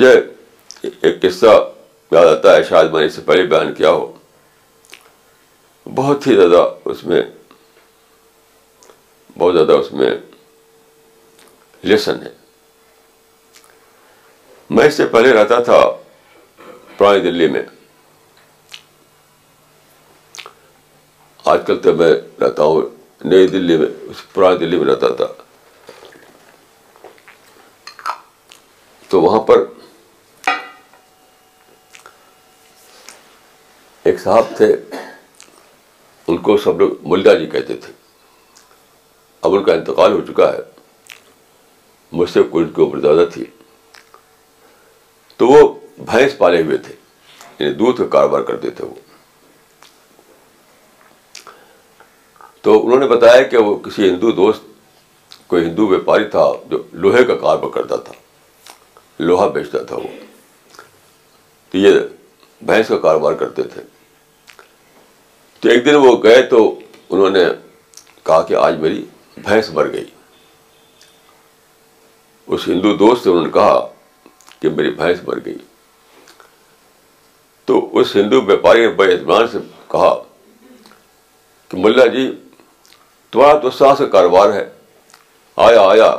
مجھے ایک قصہ یاد آتا ہے، شاید میں نے اس سے پہلے بیان کیا ہو۔ بہت ہی زیادہ اس میں، بہت زیادہ اس میں لیسن ہے۔ میں اس سے پہلے رہتا تھا پرانی دلی میں۔ آج کل تو میں رہتا ہوں نئی دلی میں پرانی دلی میں رہتا تھا۔ تو وہاں پر ایک صاحب تھے، ان کو سب لوگ ملا جی کہتے تھے۔ اب ان کا انتقال ہو چکا ہے۔ مجھ سے کچھ کی عمر زیادہ تھی۔ تو وہ بھینس پالے ہوئے تھے یعنی دودھ کا کاروبار کرتے تھے وہ۔ تو انہوں نے بتایا کہ وہ کسی ہندو دوست، کوئی ہندو ویپاری تھا جو لوہے کا کاروبار کرتا تھا، لوہا بیچتا تھا وہ۔ تو یہ بھینس کا کاروبار کرتے تھے۔ تو ایک دن وہ گئے تو انہوں نے کہا کہ آج میری بھینس مر گئی۔ اس ہندو دوست سے انہوں نے کہا کہ میری بھینس مر گئی۔ تو اس ہندو ویپاری نے بڑے اطمینان سے کہا کہ ملا جی تمہارا تو سانس کا کاروبار ہے۔ آیا آیا،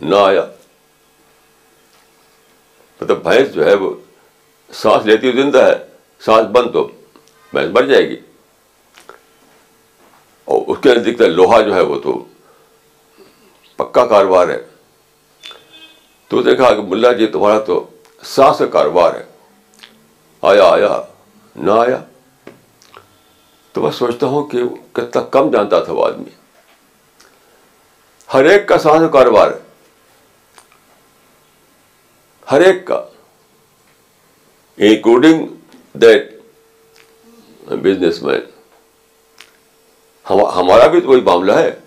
نہ آیا۔ مطلب بھینس جو ہے وہ سانس لیتی ہوئی زندہ ہے، سانس بند تو بھینس مر جائے گی۔ اور اس کے نزدیک لوہا جو ہے وہ تو پکا کاروبار ہے۔ تو اس نے کہا کہ ملا جی تمہارا تو سانس کا کاروبار ہے۔ آیا آیا، نہ آیا۔ تو میں سوچتا ہوں کہ کتنا کم جانتا تھا وہ آدمی۔ ہر ایک کا سانس کا کاروبار ہے۔ ہر ایک کا۔ انکلوڈنگ دیٹ بزنس مین ہمارا بھی تو وہی معاملہ ہے۔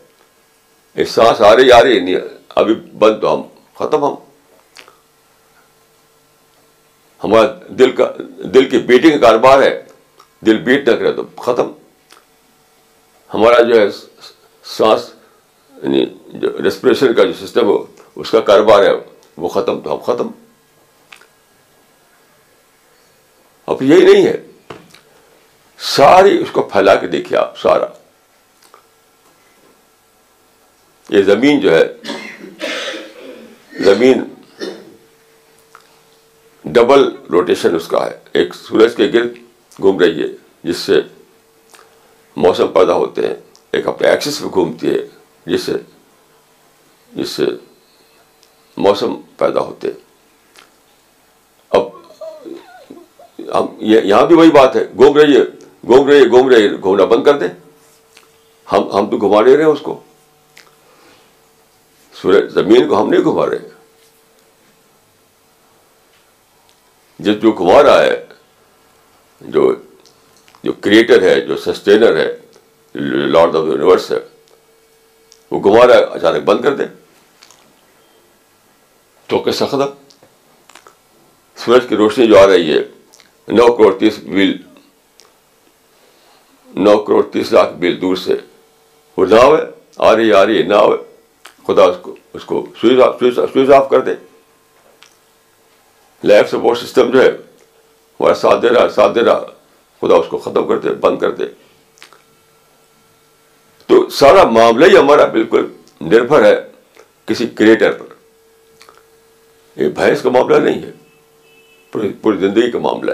یہ سانس آ رہی آ رہی نہیں ابھی بند تو ہم ختم ہم۔ ہمارا دل کا دل کی بیٹنگ کا کاروبار ہے۔ دل بیٹ نہ کرے تو ختم۔ ہمارا جو ہے سانس یعنی جو ریسپریشن کا جو سسٹم ہو اس کا کاروبار ہے، وہ ختم تو ہم ختم۔ اب یہی نہیں ہے۔ ساری اس کو پھیلا کے دیکھیے آپ سارا۔ یہ زمین جو ہے، زمین ڈبل روٹیشن اس کا ہے۔ ایک سورج کے گرد گھوم رہی ہے، جس سے موسم پیدا ہوتے ہیں۔ ایک اپنے ایکسس پہ گھومتی ہے، جس سے جس سے موسم پیدا ہوتے ہیں اب ہم یہاں بھی وہی بات ہے، گھوم رہی ہے، گھوم رہی ہے، گھوم رہی ہے، گھومنا بند کر دیں۔ ہم ہم تو گھما لے رہے ہیں اس کو۔ سورج زمین کو ہم نہیں گھما رہے۔ جس جو گھما رہا ہے، جو جو کریٹر ہے، جو سسٹینر ہے لارڈ آف یونیورس ہے، وہ گھما رہا ہے، اچانک بند کر دے تو کیسا ختم سورج کی روشنی جو آ رہی ہے نو کروڑ تیس میل نو کروڑ تیس لاکھ میل دور سے وہ نہ آئے آ رہی آ رہی ہے، نہ خدا اس کو اس کو سوئچ آف سوئچ آف کر دے۔ لائف سپورٹ سسٹم جو ہے ہمارا ساتھ دے رہا، ساتھ دے رہا۔ خدا اس کو ختم کر دے، بند کر دے۔ تو سارا معاملہ ہی ہمارا بالکل نربھر ہے کسی کریٹر پر۔ یہ بھینس کا معاملہ نہیں ہے پوری زندگی کا معاملہ ہے۔